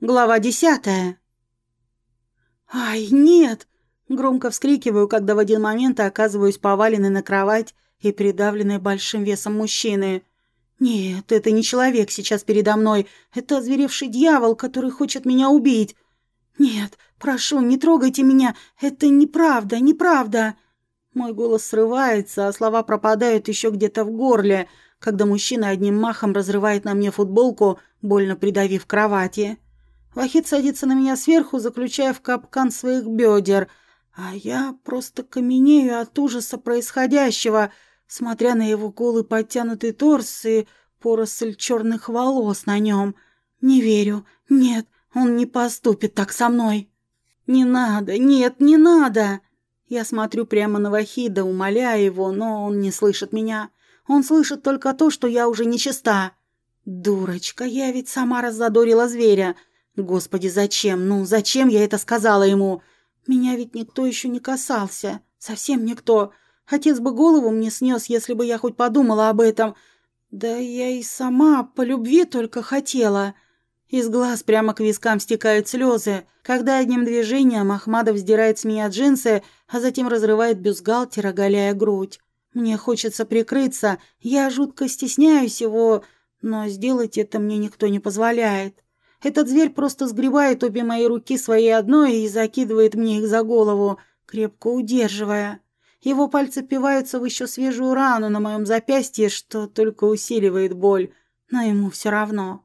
Глава десятая. «Ай, нет!» Громко вскрикиваю, когда в один момент оказываюсь поваленной на кровать и придавленной большим весом мужчины. «Нет, это не человек сейчас передо мной. Это озверевший дьявол, который хочет меня убить. Нет, прошу, не трогайте меня. Это неправда, неправда!» Мой голос срывается, а слова пропадают еще где-то в горле, когда мужчина одним махом разрывает на мне футболку, больно придавив кровати. Вахид садится на меня сверху, заключая в капкан своих бедер, а я просто каменею от ужаса происходящего, смотря на его голый подтянутый торс и поросль черных волос на нем. Не верю. Нет, он не поступит так со мной. Не надо, нет, не надо. Я смотрю прямо на Вахида, умоляя его, но он не слышит меня. Он слышит только то, что я уже нечиста. Дурочка, я ведь сама раззадорила зверя. Господи, зачем? Ну, зачем я это сказала ему? Меня ведь никто еще не касался. Совсем никто. Отец бы голову мне снес, если бы я хоть подумала об этом. Да я и сама по любви только хотела. Из глаз прямо к вискам стекают слезы, когда одним движением Ахмадов сдирает с меня джинсы, а затем разрывает бюстгальтер, оголяя грудь. Мне хочется прикрыться, я жутко стесняюсь его, но сделать это мне никто не позволяет. Этот зверь просто сгребает обе мои руки своей одной и закидывает мне их за голову, крепко удерживая. Его пальцы пиваются в еще свежую рану на моем запястье, что только усиливает боль, но ему все равно.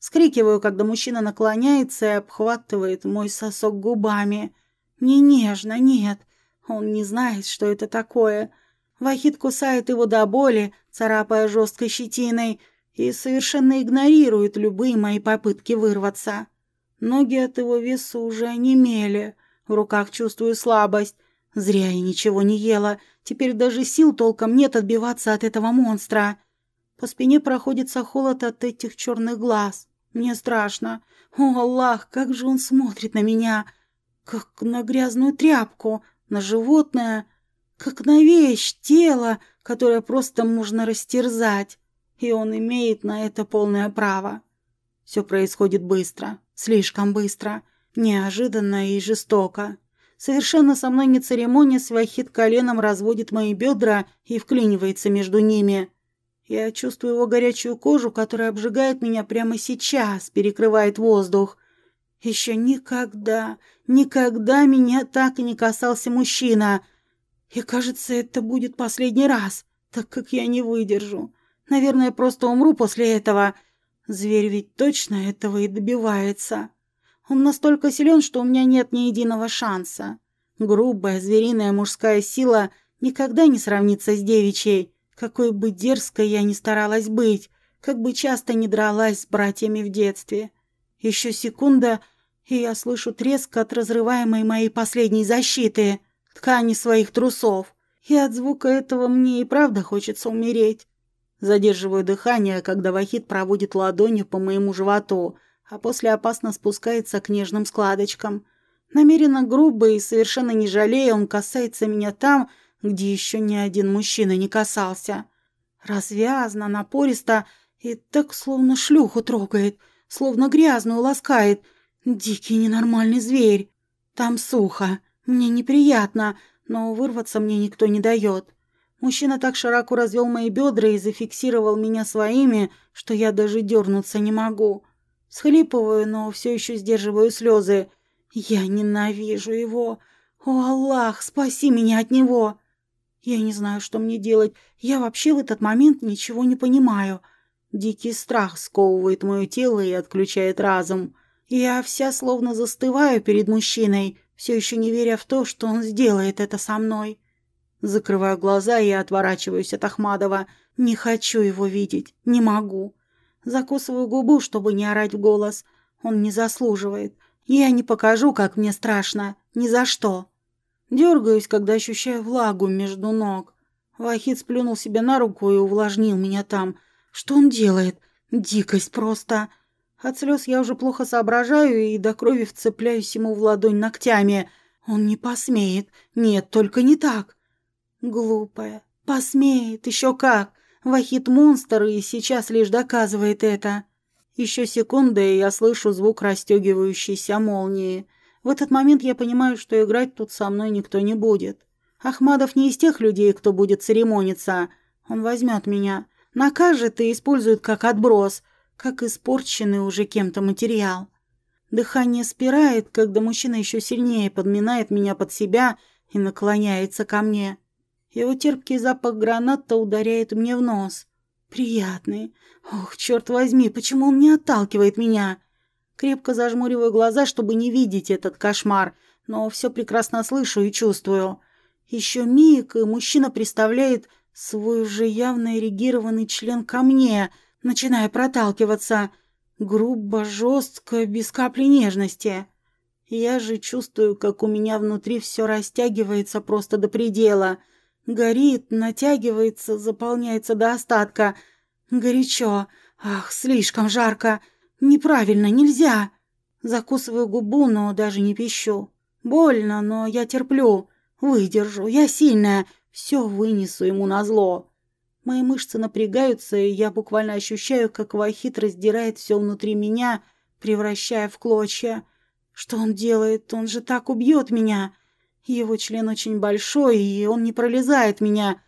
Скрикиваю, когда мужчина наклоняется и обхватывает мой сосок губами. Не нежно, нет. Он не знает, что это такое. Вахид кусает его до боли, царапая жесткой щетиной, и совершенно игнорирует любые мои попытки вырваться. Ноги от его веса уже онемели, в руках чувствую слабость. Зря я ничего не ела, теперь даже сил толком нет отбиваться от этого монстра. По спине проходится холод от этих черных глаз. Мне страшно. О, Аллах, как же он смотрит на меня! Как на грязную тряпку, на животное, как на вещь, тело, которое просто можно растерзать и он имеет на это полное право. Все происходит быстро, слишком быстро, неожиданно и жестоко. Совершенно со мной не церемонясь, Вахид коленом разводит мои бедра и вклинивается между ними. Я чувствую его горячую кожу, которая обжигает меня прямо сейчас, перекрывает воздух. Еще никогда, никогда меня так и не касался мужчина. И кажется, это будет последний раз, так как я не выдержу. Наверное, просто умру после этого. Зверь ведь точно этого и добивается. Он настолько силен, что у меня нет ни единого шанса. Грубая звериная мужская сила никогда не сравнится с девичьей, какой бы дерзкой я ни старалась быть, как бы часто не дралась с братьями в детстве. Еще секунда, и я слышу треск от разрываемой моей последней защиты, ткани своих трусов. И от звука этого мне и правда хочется умереть. Задерживаю дыхание, когда Вахид проводит ладонью по моему животу, а после опасно спускается к нежным складочкам. Намеренно грубо и совершенно не жалея, он касается меня там, где еще ни один мужчина не касался. Развязно, напористо и так словно шлюху трогает, словно грязную ласкает. Дикий ненормальный зверь. Там сухо. Мне неприятно, но вырваться мне никто не дает. Мужчина так широко развел мои бедра и зафиксировал меня своими, что я даже дернуться не могу. Схлипываю, но все еще сдерживаю слезы. Я ненавижу его. О, Аллах, спаси меня от него. Я не знаю, что мне делать. Я вообще в этот момент ничего не понимаю. Дикий страх сковывает мое тело и отключает разум. Я вся словно застываю перед мужчиной, все еще не веря в то, что он сделает это со мной. Закрываю глаза и отворачиваюсь от Ахмадова. Не хочу его видеть. Не могу. Закусываю губу, чтобы не орать в голос. Он не заслуживает. Я не покажу, как мне страшно. Ни за что. Дергаюсь, когда ощущаю влагу между ног. Вахид сплюнул себе на руку и увлажнил меня там. Что он делает? Дикость просто. От слез я уже плохо соображаю и до крови вцепляюсь ему в ладонь ногтями. Он не посмеет. Нет, только не так. Глупая. Посмеет, еще как. Вахит монстр и сейчас лишь доказывает это. Еще секунда, и я слышу звук расстегивающейся молнии. В этот момент я понимаю, что играть тут со мной никто не будет. Ахмадов не из тех людей, кто будет церемониться. Он возьмет меня, накажет и использует как отброс, как испорченный уже кем-то материал. Дыхание спирает, когда мужчина еще сильнее подминает меня под себя и наклоняется ко мне. Его терпкий запах граната ударяет мне в нос. Приятный. Ох, черт возьми, почему он не отталкивает меня? Крепко зажмуриваю глаза, чтобы не видеть этот кошмар, но все прекрасно слышу и чувствую. Еще миг, и мужчина представляет свой уже явно эрегированный член ко мне, начиная проталкиваться. Грубо, жестко, без капли нежности. Я же чувствую, как у меня внутри все растягивается просто до предела. Горит, натягивается, заполняется до остатка. Горячо. Ах, слишком жарко. Неправильно, нельзя. Закусываю губу, но даже не пищу. Больно, но я терплю. Выдержу, я сильная. Все вынесу ему на зло. Мои мышцы напрягаются, и я буквально ощущаю, как Вахит раздирает все внутри меня, превращая в клочья. Что он делает? Он же так убьет меня. Его член очень большой, и он не пролезает меня.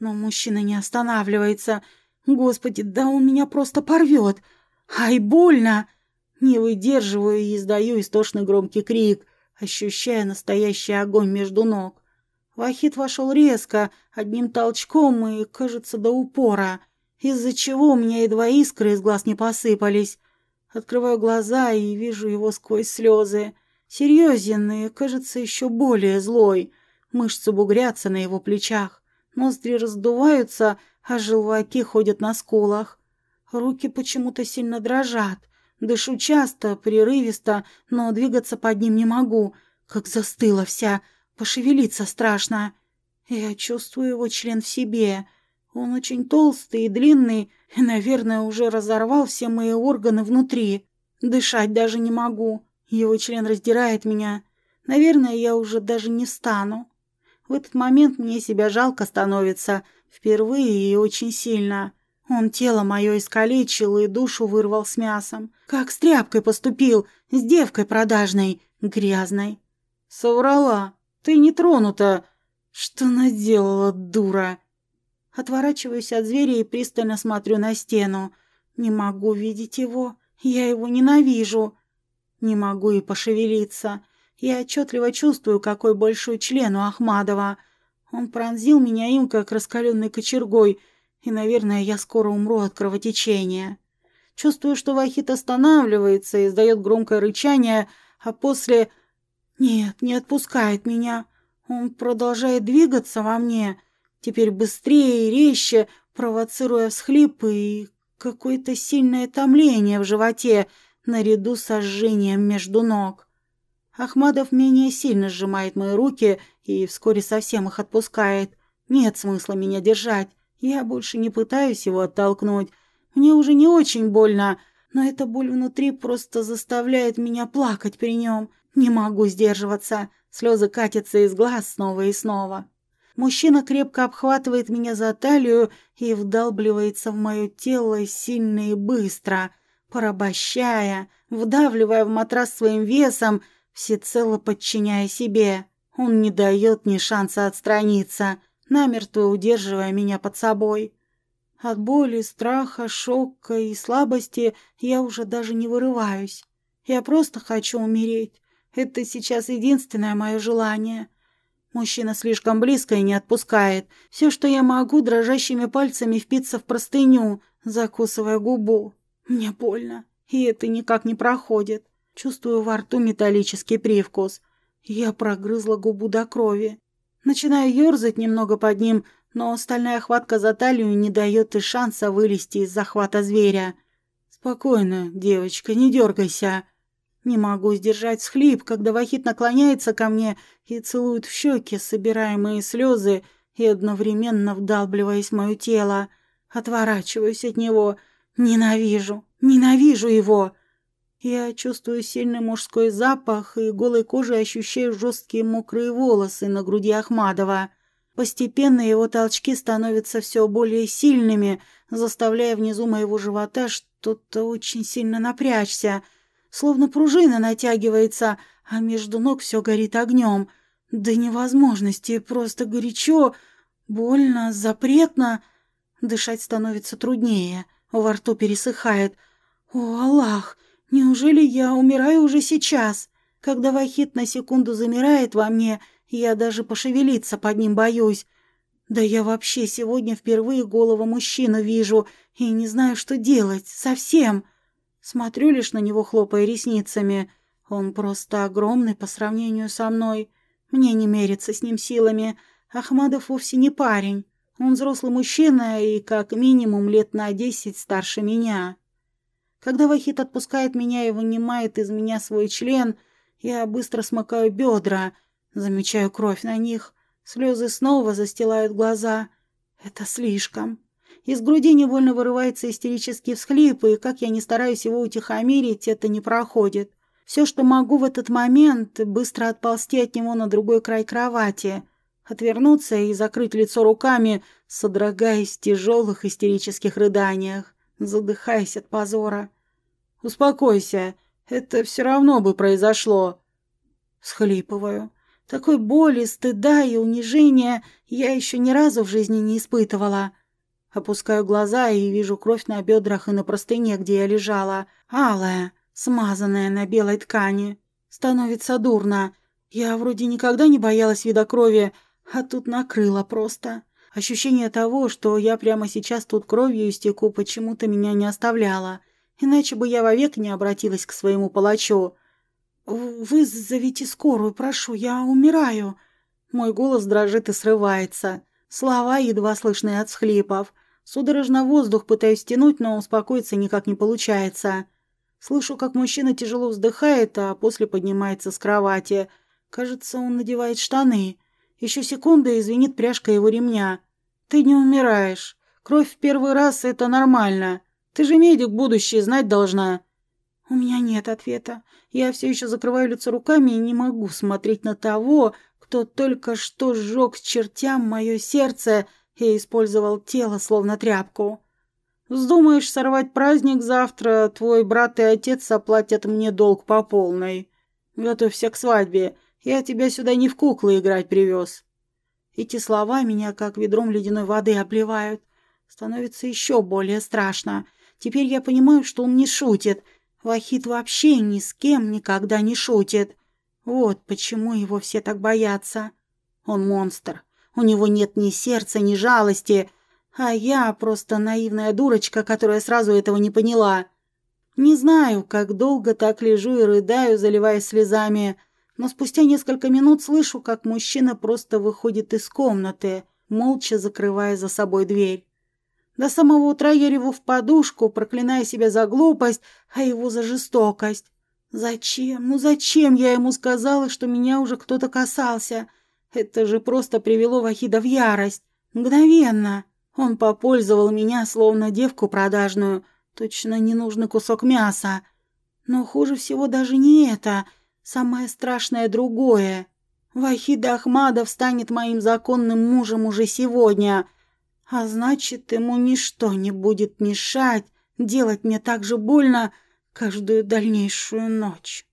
Но мужчина не останавливается. Господи, да он меня просто порвет. Ай, больно! Не выдерживаю и издаю истошный громкий крик, ощущая настоящий огонь между ног. Вахит вошел резко, одним толчком и, кажется, до упора, из-за чего у меня едва искры из глаз не посыпались. Открываю глаза и вижу его сквозь слезы. Серьезен и, кажется, еще более злой. Мышцы бугрятся на его плечах. Ноздри раздуваются, а желваки ходят на скулах. Руки почему-то сильно дрожат. Дышу часто, прерывисто, но двигаться под ним не могу. Как застыла вся, пошевелиться страшно. Я чувствую его член в себе. Он очень толстый и длинный, и, наверное, уже разорвал все мои органы внутри. Дышать даже не могу. Его член раздирает меня. Наверное, я уже даже не встану. В этот момент мне себя жалко становится. Впервые и очень сильно. Он тело мое искалечил и душу вырвал с мясом. Как с тряпкой поступил, с девкой продажной, грязной. Соврала. Ты не тронута. Что наделала, дура? Отворачиваюсь от зверя и пристально смотрю на стену. Не могу видеть его. Я его ненавижу. Не могу и пошевелиться. Я отчетливо чувствую, какой большой член у Ахмадова. Он пронзил меня им, как раскаленной кочергой, и, наверное, я скоро умру от кровотечения. Чувствую, что Вахит останавливается и издает громкое рычание, а после... Нет, не отпускает меня. Он продолжает двигаться во мне, теперь быстрее и резче, провоцируя всхлипы и какое-то сильное томление в животе наряду с ожжением между ног. Ахмадов менее сильно сжимает мои руки и вскоре совсем их отпускает. Нет смысла меня держать. Я больше не пытаюсь его оттолкнуть. Мне уже не очень больно, но эта боль внутри просто заставляет меня плакать при нем. Не могу сдерживаться. Слезы катятся из глаз снова и снова. Мужчина крепко обхватывает меня за талию и вдалбливается в мое тело сильно и быстро, порабощая, вдавливая в матрас своим весом, всецело подчиняя себе. Он не дает ни шанса отстраниться, намертво удерживая меня под собой. От боли, страха, шока и слабости я уже даже не вырываюсь. Я просто хочу умереть. Это сейчас единственное мое желание. Мужчина слишком близко и не отпускает. Все, что я могу, дрожащими пальцами впиться в простыню, закусывая губу. Мне больно, и это никак не проходит. Чувствую во рту металлический привкус. Я прогрызла губу до крови. Начинаю ерзать немного под ним, но стальная хватка за талию не дает и шанса вылезти из захвата зверя. «Спокойно, девочка, не дергайся», не могу сдержать схлип, когда Вахит наклоняется ко мне и целует в щеки собираемые слезы и одновременно вдалбливаясь в мое тело. Отворачиваюсь от него. Ненавижу, ненавижу его. Я чувствую сильный мужской запах и голой кожей ощущаю жесткие мокрые волосы на груди Ахмадова. Постепенно его толчки становятся все более сильными, заставляя внизу моего живота что-то очень сильно напрячься. Словно пружина натягивается, а между ног все горит огнем. До невозможности, просто горячо, больно, запретно. Дышать становится труднее, во рту пересыхает. О, Аллах, неужели я умираю уже сейчас? Когда Вахит на секунду замирает во мне, я даже пошевелиться под ним боюсь. Да я вообще сегодня впервые голову мужчину вижу и не знаю, что делать. Совсем. Смотрю лишь на него, хлопая ресницами. Он просто огромный по сравнению со мной. Мне не мериться с ним силами. Ахмадов вовсе не парень. Он взрослый мужчина и как минимум лет на десять старше меня. Когда Вахит отпускает меня и вынимает из меня свой член — я быстро смыкаю бедра, замечаю кровь на них. Слезы снова застилают глаза. Это слишком. Из груди невольно вырывается истерический всхлип, и как я не стараюсь его утихомирить, это не проходит. Все, что могу в этот момент, быстро отползти от него на другой край кровати, отвернуться и закрыть лицо руками, содрогаясь в тяжелых истерических рыданиях, задыхаясь от позора. «Успокойся. Это все равно бы произошло. Схлипываю. Такой боли, стыда и унижения я еще ни разу в жизни не испытывала. Опускаю глаза и вижу кровь на бедрах и на простыне, где я лежала. Алая, смазанная на белой ткани. Становится дурно. Я вроде никогда не боялась вида крови, а тут накрыло просто. Ощущение того, что я прямо сейчас тут кровью истеку, почему-то меня не оставляло. Иначе бы я вовек не обратилась к своему палачу. «Вызовите скорую, прошу, я умираю». Мой голос дрожит и срывается. Слова едва слышны от схлипов. Судорожно воздух пытаюсь стянуть, но успокоиться никак не получается. Слышу, как мужчина тяжело вздыхает, а после поднимается с кровати. Кажется, он надевает штаны. Еще секунда и звенит пряжка его ремня. «Ты не умираешь. Кровь в первый раз — это нормально. Ты же медик будущий, знать должна». У меня нет ответа. Я все еще закрываю лицо руками и не могу смотреть на того, кто только что сжег чертям мое сердце и использовал тело словно тряпку. Вздумаешь сорвать праздник завтра, твой брат и отец оплатят мне долг по полной. Готовься к свадьбе. Я тебя сюда не в куклы играть привез. Эти слова меня как ведром ледяной воды обливают. Становится еще более страшно. Теперь я понимаю, что он не шутит. Вахид вообще ни с кем никогда не шутит. Вот почему его все так боятся. Он монстр. У него нет ни сердца, ни жалости. А я просто наивная дурочка, которая сразу этого не поняла. Не знаю, как долго так лежу и рыдаю, заливаясь слезами, но спустя несколько минут слышу, как мужчина просто выходит из комнаты, молча закрывая за собой дверь. До самого утра я реву в подушку, проклиная себя за глупость, а его за жестокость. Зачем? Ну зачем я ему сказала, что меня уже кто-то касался? Это же просто привело Вахида в ярость. Мгновенно. Он попользовал меня, словно девку продажную. Точно ненужный кусок мяса. Но хуже всего даже не это. Самое страшное другое. Вахид Ахмадов станет моим законным мужем уже сегодня. А значит, ему ничто не будет мешать делать мне так же больно каждую дальнейшую ночь.